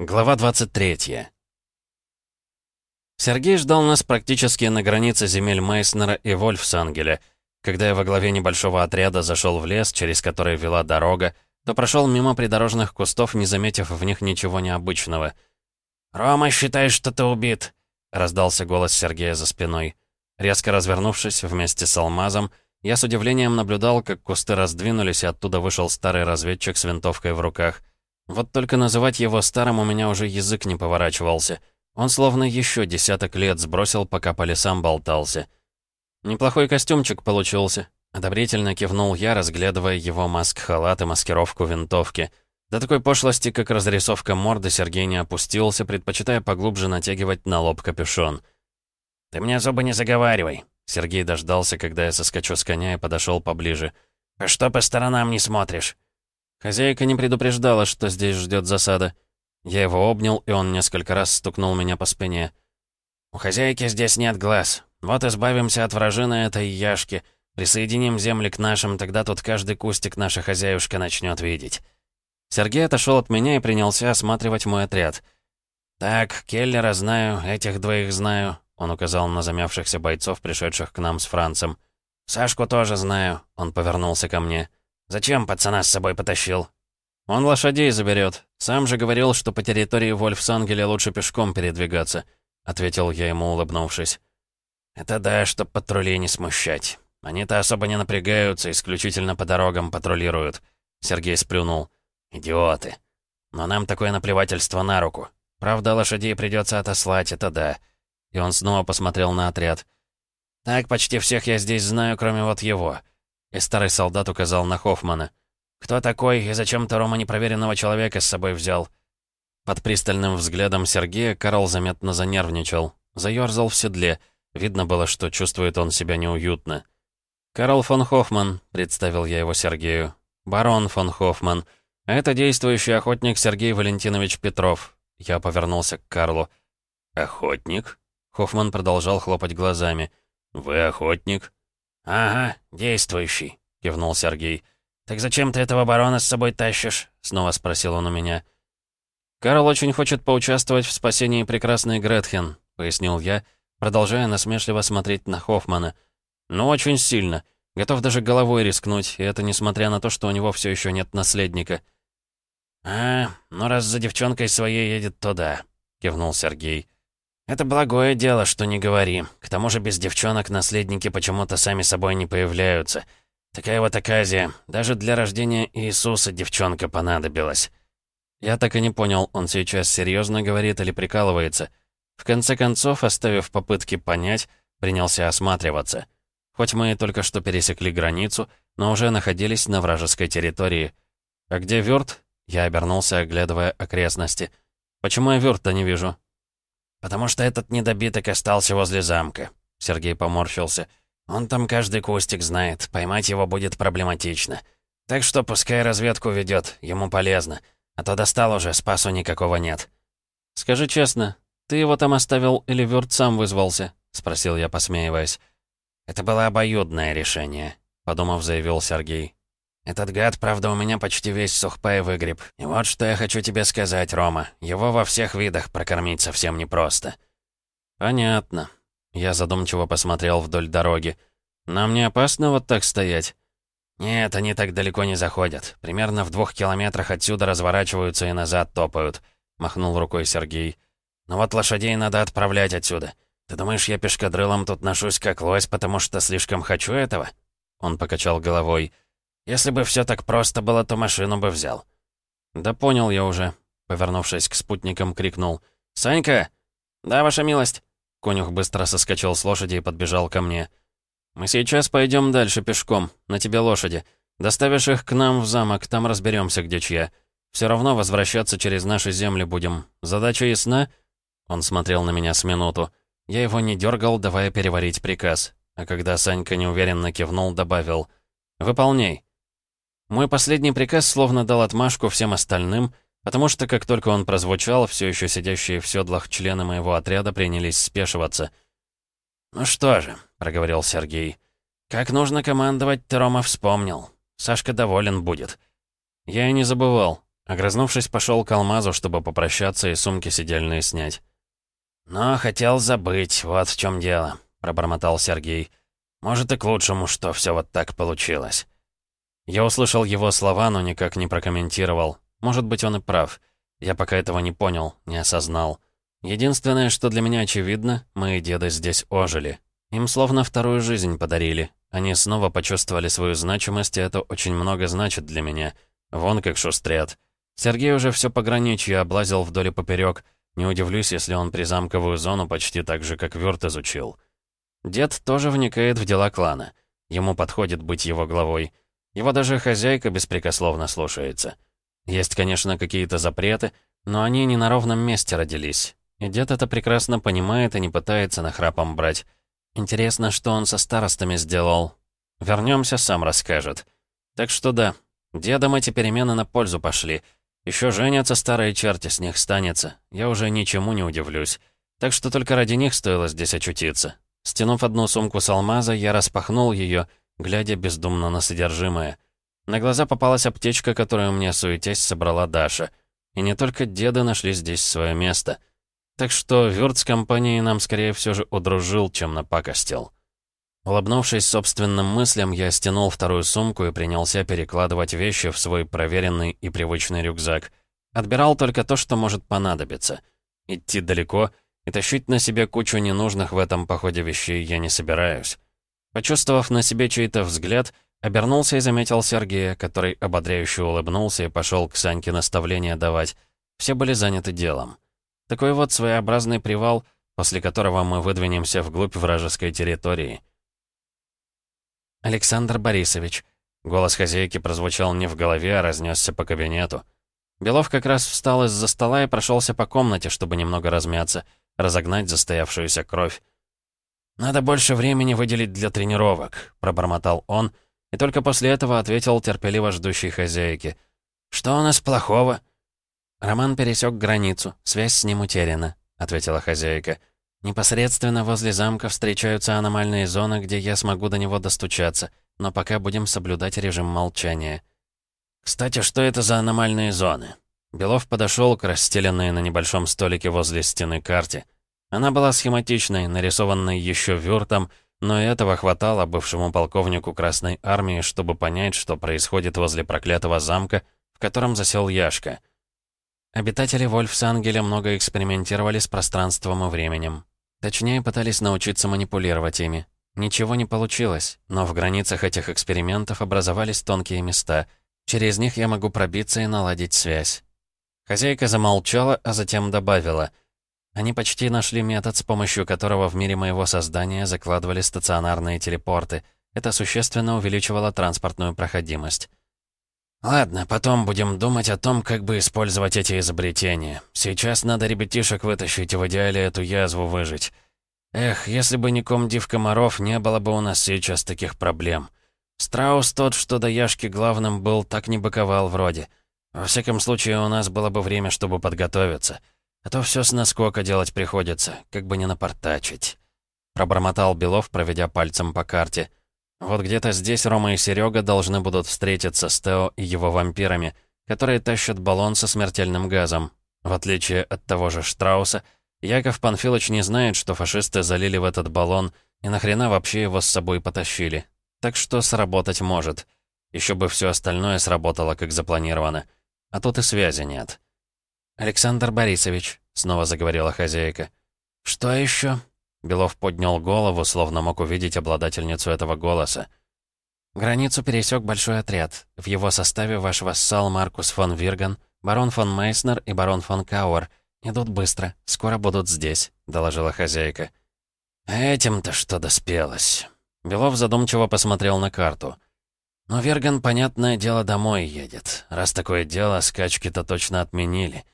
Глава 23. Сергей ждал нас практически на границе земель Мейснера и Вольфсангеля. Когда я во главе небольшого отряда зашел в лес, через который вела дорога, то прошел мимо придорожных кустов, не заметив в них ничего необычного. «Рома, считай, что ты убит!» — раздался голос Сергея за спиной. Резко развернувшись вместе с алмазом, я с удивлением наблюдал, как кусты раздвинулись, и оттуда вышел старый разведчик с винтовкой в руках. Вот только называть его старым у меня уже язык не поворачивался. Он словно еще десяток лет сбросил, пока по лесам болтался. Неплохой костюмчик получился. Одобрительно кивнул я, разглядывая его маск-халат и маскировку винтовки. До такой пошлости, как разрисовка морды, Сергей не опустился, предпочитая поглубже натягивать на лоб капюшон. «Ты мне зубы не заговаривай!» Сергей дождался, когда я соскочу с коня и подошел поближе. «А что по сторонам не смотришь?» Хозяйка не предупреждала, что здесь ждет засада. Я его обнял, и он несколько раз стукнул меня по спине. «У хозяйки здесь нет глаз. Вот избавимся от вражины этой яшки. Присоединим земли к нашим, тогда тут каждый кустик наша хозяюшка начнет видеть». Сергей отошел от меня и принялся осматривать мой отряд. «Так, Келлера знаю, этих двоих знаю», — он указал на замявшихся бойцов, пришедших к нам с Францем. «Сашку тоже знаю», — он повернулся ко мне. «Зачем пацана с собой потащил?» «Он лошадей заберет. Сам же говорил, что по территории Вольфсангеля лучше пешком передвигаться», — ответил я ему, улыбнувшись. «Это да, чтоб патрулей не смущать. Они-то особо не напрягаются, исключительно по дорогам патрулируют», — Сергей сплюнул. «Идиоты. Но нам такое наплевательство на руку. Правда, лошадей придется отослать, это да». И он снова посмотрел на отряд. «Так, почти всех я здесь знаю, кроме вот его. И старый солдат указал на Хоффмана. «Кто такой и зачем-то Рома непроверенного человека с собой взял?» Под пристальным взглядом Сергея Карл заметно занервничал. Заёрзал в седле. Видно было, что чувствует он себя неуютно. «Карл фон Хоффман», — представил я его Сергею. «Барон фон Хоффман. Это действующий охотник Сергей Валентинович Петров». Я повернулся к Карлу. «Охотник?» Хоффман продолжал хлопать глазами. «Вы охотник?» «Ага, действующий», — кивнул Сергей. «Так зачем ты этого барона с собой тащишь?» — снова спросил он у меня. «Карл очень хочет поучаствовать в спасении прекрасной Гретхен», — пояснил я, продолжая насмешливо смотреть на Хоффмана. «Но очень сильно. Готов даже головой рискнуть, и это несмотря на то, что у него все еще нет наследника». «А, ну раз за девчонкой своей едет, то да», — кивнул Сергей. «Это благое дело, что не говори. К тому же без девчонок наследники почему-то сами собой не появляются. Такая вот оказия. Даже для рождения Иисуса девчонка понадобилась». Я так и не понял, он сейчас серьезно говорит или прикалывается. В конце концов, оставив попытки понять, принялся осматриваться. Хоть мы и только что пересекли границу, но уже находились на вражеской территории. «А где Вёрт?» Я обернулся, оглядывая окрестности. «Почему я Вёрта не вижу?» «Потому что этот недобиток остался возле замка», — Сергей поморщился. «Он там каждый кустик знает, поймать его будет проблематично. Так что пускай разведку ведет, ему полезно. А то достал уже, спасу никакого нет». «Скажи честно, ты его там оставил или Вёрт сам вызвался?» — спросил я, посмеиваясь. «Это было обоюдное решение», — подумав, заявил Сергей. «Этот гад, правда, у меня почти весь сухпай выгреб. И вот что я хочу тебе сказать, Рома. Его во всех видах прокормить совсем непросто». «Понятно». Я задумчиво посмотрел вдоль дороги. «Нам не опасно вот так стоять?» «Нет, они так далеко не заходят. Примерно в двух километрах отсюда разворачиваются и назад топают», — махнул рукой Сергей. «Но вот лошадей надо отправлять отсюда. Ты думаешь, я пешкадрылом тут ношусь как лось, потому что слишком хочу этого?» Он покачал головой. Если бы все так просто было, то машину бы взял». «Да понял я уже», — повернувшись к спутникам, крикнул. «Санька!» «Да, ваша милость!» Конюх быстро соскочил с лошади и подбежал ко мне. «Мы сейчас пойдем дальше пешком, на тебе лошади. Доставишь их к нам в замок, там разберемся, где чья. Все равно возвращаться через наши земли будем. Задача ясна?» Он смотрел на меня с минуту. Я его не дергал, давая переварить приказ. А когда Санька неуверенно кивнул, добавил «Выполняй». Мой последний приказ словно дал отмашку всем остальным, потому что как только он прозвучал, все еще сидящие в седлах члены моего отряда принялись спешиваться. «Ну что же», — проговорил Сергей, — «как нужно командовать, ты, вспомнил. Сашка доволен будет». «Я и не забывал», — Огрызнувшись, пошел к алмазу, чтобы попрощаться и сумки сидельные снять. «Но хотел забыть, вот в чем дело», — пробормотал Сергей. «Может, и к лучшему, что все вот так получилось». Я услышал его слова, но никак не прокомментировал. Может быть, он и прав. Я пока этого не понял, не осознал. Единственное, что для меня очевидно, мои деды здесь ожили. Им словно вторую жизнь подарили. Они снова почувствовали свою значимость, и это очень много значит для меня. Вон как шустрят. Сергей уже все пограничье облазил вдоль и поперек. Не удивлюсь, если он призамковую зону почти так же, как Вёрт изучил. Дед тоже вникает в дела клана. Ему подходит быть его главой. Его даже хозяйка беспрекословно слушается. Есть, конечно, какие-то запреты, но они не на ровном месте родились. И дед это прекрасно понимает и не пытается нахрапом брать. Интересно, что он со старостами сделал. Вернемся, сам расскажет. Так что да, дедам эти перемены на пользу пошли. Еще женятся старые черти, с них станется. Я уже ничему не удивлюсь. Так что только ради них стоило здесь очутиться. Стянув одну сумку с алмаза, я распахнул ее глядя бездумно на содержимое. На глаза попалась аптечка, которую мне, суетясь, собрала Даша. И не только деды нашли здесь свое место. Так что Вёрт с компанией нам скорее все же удружил, чем напакостил. Улыбнувшись собственным мыслям, я стянул вторую сумку и принялся перекладывать вещи в свой проверенный и привычный рюкзак. Отбирал только то, что может понадобиться. Идти далеко и тащить на себе кучу ненужных в этом походе вещей я не собираюсь. Почувствовав на себе чей-то взгляд, обернулся и заметил Сергея, который ободряюще улыбнулся и пошел к Саньке наставления давать. Все были заняты делом. Такой вот своеобразный привал, после которого мы выдвинемся вглубь вражеской территории. «Александр Борисович», — голос хозяйки прозвучал не в голове, а разнесся по кабинету. Белов как раз встал из-за стола и прошелся по комнате, чтобы немного размяться, разогнать застоявшуюся кровь. «Надо больше времени выделить для тренировок», — пробормотал он, и только после этого ответил терпеливо ждущей хозяйке. «Что у нас плохого?» «Роман пересек границу, связь с ним утеряна», — ответила хозяйка. «Непосредственно возле замка встречаются аномальные зоны, где я смогу до него достучаться, но пока будем соблюдать режим молчания». «Кстати, что это за аномальные зоны?» Белов подошел к расстеленной на небольшом столике возле стены карте. Она была схематичной, нарисованной еще вёртом, но и этого хватало бывшему полковнику Красной Армии, чтобы понять, что происходит возле проклятого замка, в котором засел Яшка. Обитатели Вольфсангеля много экспериментировали с пространством и временем. Точнее, пытались научиться манипулировать ими. Ничего не получилось, но в границах этих экспериментов образовались тонкие места. Через них я могу пробиться и наладить связь. Хозяйка замолчала, а затем добавила — они почти нашли метод, с помощью которого в мире моего создания закладывали стационарные телепорты. Это существенно увеличивало транспортную проходимость. «Ладно, потом будем думать о том, как бы использовать эти изобретения. Сейчас надо ребятишек вытащить и в идеале эту язву выжить. Эх, если бы не комдив комаров, не было бы у нас сейчас таких проблем. Страус тот, что до Яшки главным был, так не быковал вроде. Во всяком случае, у нас было бы время, чтобы подготовиться». А то все с наскока делать приходится, как бы не напортачить. Пробормотал Белов, проведя пальцем по карте. Вот где-то здесь Рома и Серега должны будут встретиться с Тео и его вампирами, которые тащат баллон со смертельным газом. В отличие от того же Штрауса, Яков Панфилович не знает, что фашисты залили в этот баллон и нахрена вообще его с собой потащили. Так что сработать может. Еще бы все остальное сработало, как запланировано. А тут и связи нет. «Александр Борисович», — снова заговорила хозяйка. «Что еще?» Белов поднял голову, словно мог увидеть обладательницу этого голоса. «Границу пересек большой отряд. В его составе ваш вассал Маркус фон Вирган, барон фон Мейснер и барон фон Кауэр. Идут быстро, скоро будут здесь», — доложила хозяйка. «Этим-то что доспелось?» Белов задумчиво посмотрел на карту. «Но Верган, понятное дело, домой едет. Раз такое дело, скачки-то точно отменили».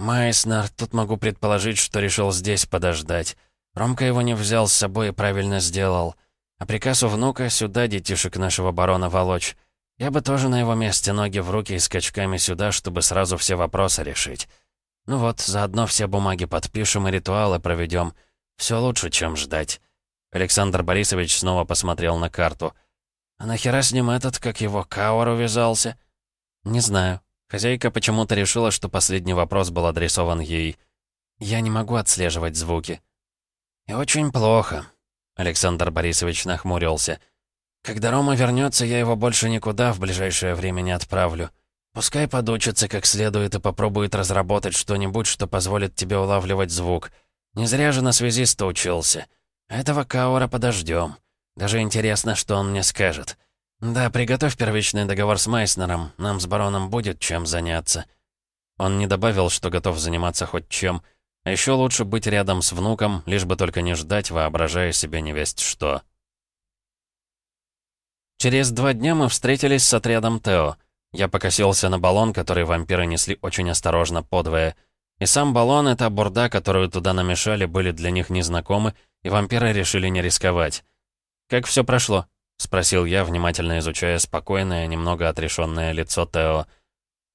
«Майснер, тут могу предположить, что решил здесь подождать. Ромка его не взял с собой и правильно сделал. А приказ у внука сюда детишек нашего барона волочь. Я бы тоже на его месте ноги в руки и скачками сюда, чтобы сразу все вопросы решить. Ну вот, заодно все бумаги подпишем и ритуалы проведем. Все лучше, чем ждать». Александр Борисович снова посмотрел на карту. «А нахера с ним этот, как его, Кауэр увязался?» «Не знаю», Хозяйка почему-то решила, что последний вопрос был адресован ей. «Я не могу отслеживать звуки». «И очень плохо», — Александр Борисович нахмурился. «Когда Рома вернется, я его больше никуда в ближайшее время не отправлю. Пускай подучится как следует и попробует разработать что-нибудь, что позволит тебе улавливать звук. Не зря же на связиста учился. Этого Каура подождем. Даже интересно, что он мне скажет. Да, приготовь первичный договор с Майснером. Нам с бароном будет чем заняться». Он не добавил, что готов заниматься хоть чем. А еще лучше быть рядом с внуком, лишь бы только не ждать, воображая себе невесть что. Через два дня мы встретились с отрядом Тео. Я покосился на баллон, который вампиры несли очень осторожно подвое. И сам баллон, эта бурда, которую туда намешали, были для них незнакомы, и вампиры решили не рисковать. «Как все прошло?» — спросил я, внимательно изучая спокойное, немного отрешенное лицо Тео.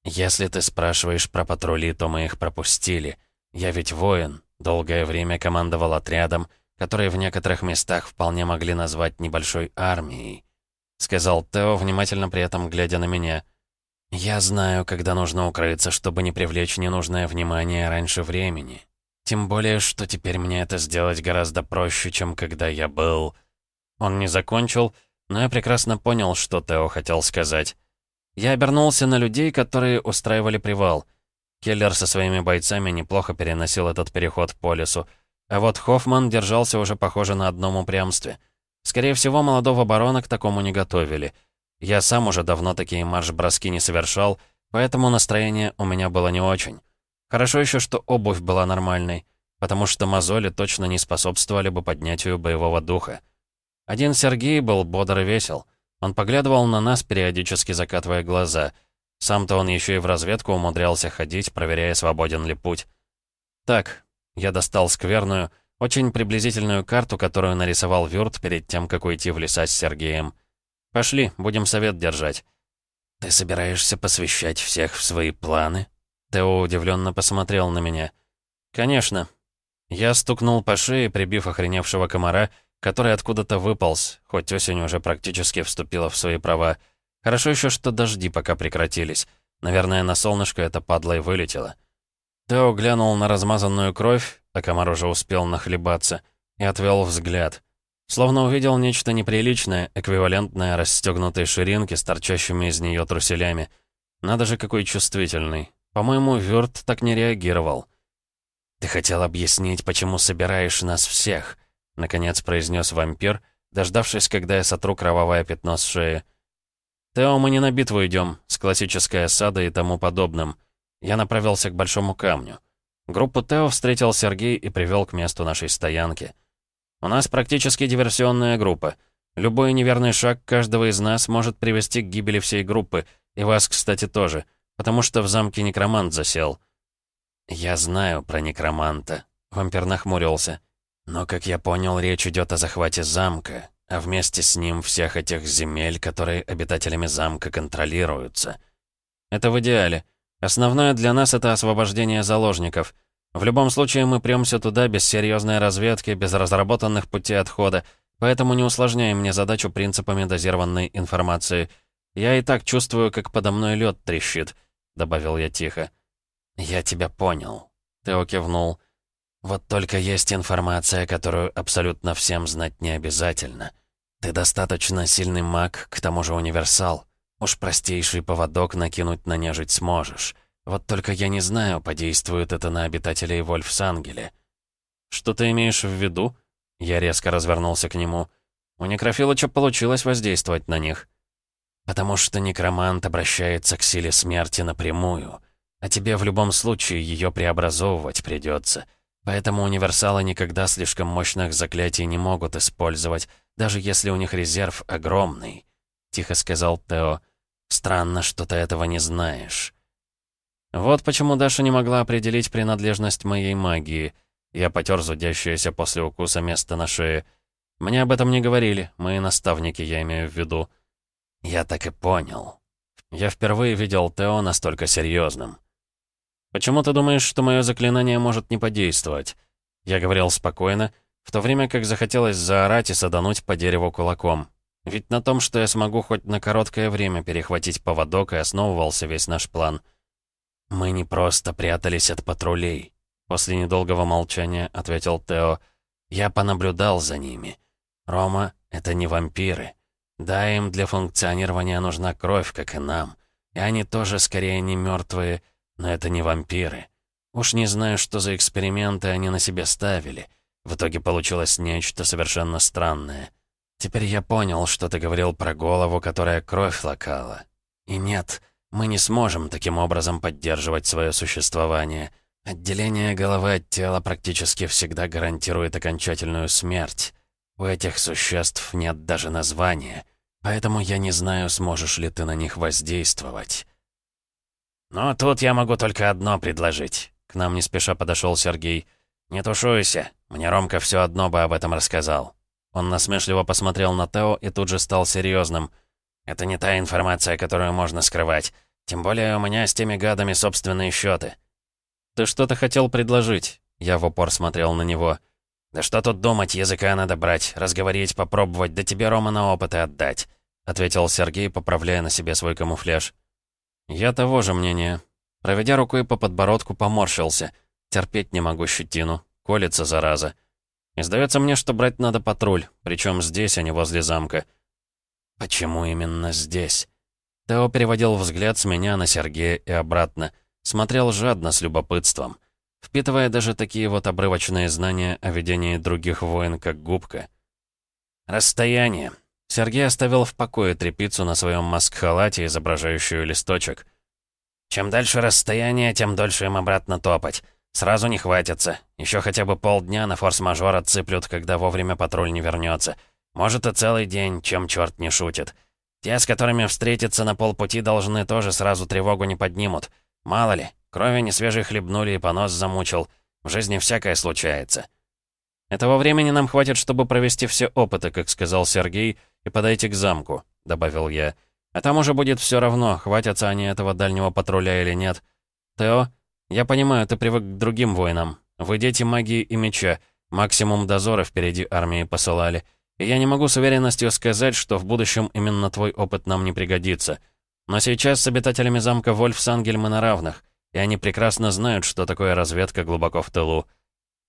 «Если ты спрашиваешь про патрули, то мы их пропустили. Я ведь воин, долгое время командовал отрядом, который в некоторых местах вполне могли назвать небольшой армией», — сказал Тео, внимательно при этом глядя на меня. «Я знаю, когда нужно укрыться, чтобы не привлечь ненужное внимание раньше времени. Тем более, что теперь мне это сделать гораздо проще, чем когда я был...» Он не закончил, но я прекрасно понял, что Тео хотел сказать. Я обернулся на людей, которые устраивали привал. Келлер со своими бойцами неплохо переносил этот переход по лесу, а вот Хоффман держался уже, похоже, на одном упрямстве. Скорее всего, молодого барона к такому не готовили — я сам уже давно такие марш-броски не совершал, поэтому настроение у меня было не очень. Хорошо еще, что обувь была нормальной, потому что мозоли точно не способствовали бы поднятию боевого духа. Один Сергей был бодр и весел. Он поглядывал на нас, периодически закатывая глаза. Сам-то он еще и в разведку умудрялся ходить, проверяя, свободен ли путь. Так, я достал скверную, очень приблизительную карту, которую нарисовал Вюрт перед тем, как уйти в леса с Сергеем. «Пошли, будем совет держать». «Ты собираешься посвящать всех в свои планы?» Тео удивленно посмотрел на меня. «Конечно». Я стукнул по шее, прибив охреневшего комара, который откуда-то выполз, хоть осень уже практически вступила в свои права. Хорошо еще, что дожди пока прекратились. Наверное, на солнышко это падла и вылетело. Тео глянул на размазанную кровь, а комар уже успел нахлебаться, и отвел взгляд. Словно увидел нечто неприличное, эквивалентное расстегнутой ширинке с торчащими из нее труселями. Надо же, какой чувствительный. По-моему, Вёрт так не реагировал. «Ты хотел объяснить, почему собираешь нас всех?» — наконец произнес вампир, дождавшись, когда я сотру кровавое пятно с шеи. «Тео, мы не на битву идем, с классической осадой и тому подобным. Я направился к большому камню. Группу Тео встретил Сергей и привел к месту нашей стоянки». У нас практически диверсионная группа. Любой неверный шаг каждого из нас может привести к гибели всей группы, и вас, кстати, тоже, потому что в замке некромант засел». «Я знаю про некроманта», — вампир нахмурился. «Но, как я понял, речь идет о захвате замка, а вместе с ним всех этих земель, которые обитателями замка контролируются. Это в идеале. Основное для нас — это освобождение заложников. В любом случае мы премся туда без серьезной разведки, без разработанных путей отхода, поэтому не усложняем мне задачу принципами дозированной информации. Я и так чувствую, как подо мной лед трещит», — добавил я тихо. «Я тебя понял», — Тео кивнул. «Вот только есть информация, которую абсолютно всем знать не обязательно. Ты достаточно сильный маг, к тому же универсал. Уж простейший поводок накинуть на нежить сможешь». Вот только я не знаю, подействует это на обитателей Вольфсангеля. «Что ты имеешь в виду?» Я резко развернулся к нему. У Некрофилыча получилось воздействовать на них. «Потому что некромант обращается к силе смерти напрямую, а тебе в любом случае ее преобразовывать придется. Поэтому универсалы никогда слишком мощных заклятий не могут использовать, даже если у них резерв огромный», — тихо сказал Тео. «Странно, что ты этого не знаешь». Вот почему Даша не могла определить принадлежность моей магии. Я потер зудящееся после укуса место на шее. Мне об этом не говорили, мои наставники, я имею в виду. Я так и понял. Я впервые видел Тео настолько серьезным. «Почему ты думаешь, что мое заклинание может не подействовать?» Я говорил спокойно, в то время как захотелось заорать и садануть по дереву кулаком. Ведь на том, что я смогу хоть на короткое время перехватить поводок, и основывался весь наш план — «Мы не просто прятались от патрулей», — после недолгого молчания ответил Тео. «Я понаблюдал за ними. Рома — это не вампиры. Да, им для функционирования нужна кровь, как и нам. И они тоже скорее не мертвые, но это не вампиры. Уж не знаю, что за эксперименты они на себе ставили. В итоге получилось нечто совершенно странное. Теперь я понял, что ты говорил про голову, которая кровь лакала. И нет, мы не сможем таким образом поддерживать свое существование. Отделение головы от тела практически всегда гарантирует окончательную смерть. У этих существ нет даже названия, поэтому я не знаю, сможешь ли ты на них воздействовать. «Но тут я могу только одно предложить», к нам не спеша подошел Сергей. «Не тушуйся, мне Ромка все одно бы об этом рассказал». Он насмешливо посмотрел на Тео и тут же стал серьезным. «Это не та информация, которую можно скрывать. Тем более у меня с теми гадами собственные счеты. «Ты что-то хотел предложить?» Я в упор смотрел на него. «Да что тут думать, языка надо брать, разговорить, попробовать, да тебе, Рома, на опыты отдать», ответил Сергей, поправляя на себе свой камуфляж. «Я того же мнения. Проведя рукой по подбородку, поморщился. Терпеть не могу щетину. Колется, зараза. И сдается мне, что брать надо патруль, причем здесь, а не возле замка. Почему именно здесь? Тео переводил взгляд с меня на Сергея и обратно. Смотрел жадно, с любопытством. Впитывая даже такие вот обрывочные знания о ведении других войн, как губка. Расстояние. Сергей оставил в покое трепицу на своем маск-халате, изображающую листочек. Чем дальше расстояние, тем дольше им обратно топать. Сразу не хватится. Еще хотя бы полдня на форс-мажор отсыплют, когда вовремя патруль не вернется. Может и целый день, чем черт не шутит. Те, с которыми встретиться на полпути, должны тоже сразу тревогу не поднимут. Мало ли, крови не свежей хлебнули и понос замучил. В жизни всякое случается. Этого времени нам хватит, чтобы провести все опыты, как сказал Сергей, и подойти к замку, добавил я. А там уже будет все равно, хватятся они этого дальнего патруля или нет. Тео, я понимаю, ты привык к другим воинам. Вы дети магии и меча. Максимум дозора впереди армии посылали. И я не могу с уверенностью сказать, что в будущем именно твой опыт нам не пригодится. Но сейчас с обитателями замка Вольфсангель мы на равных, и они прекрасно знают, что такое разведка глубоко в тылу.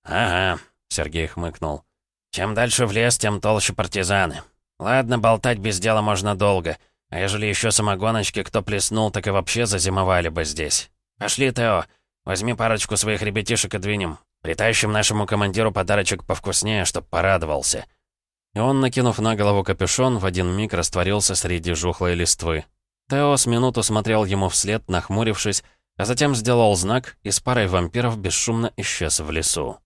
«Ага», — Сергей хмыкнул. «Чем дальше в лес, тем толще партизаны. Ладно, болтать без дела можно долго». А ежели еще самогоночки кто плеснул, так и вообще зазимовали бы здесь. Пошли, Тео, возьми парочку своих ребятишек и двинем. Притащим нашему командиру подарочек повкуснее, чтоб порадовался». И он, накинув на голову капюшон, в один миг растворился среди жухлой листвы. Тео с минуту смотрел ему вслед, нахмурившись, а затем сделал знак и с парой вампиров бесшумно исчез в лесу.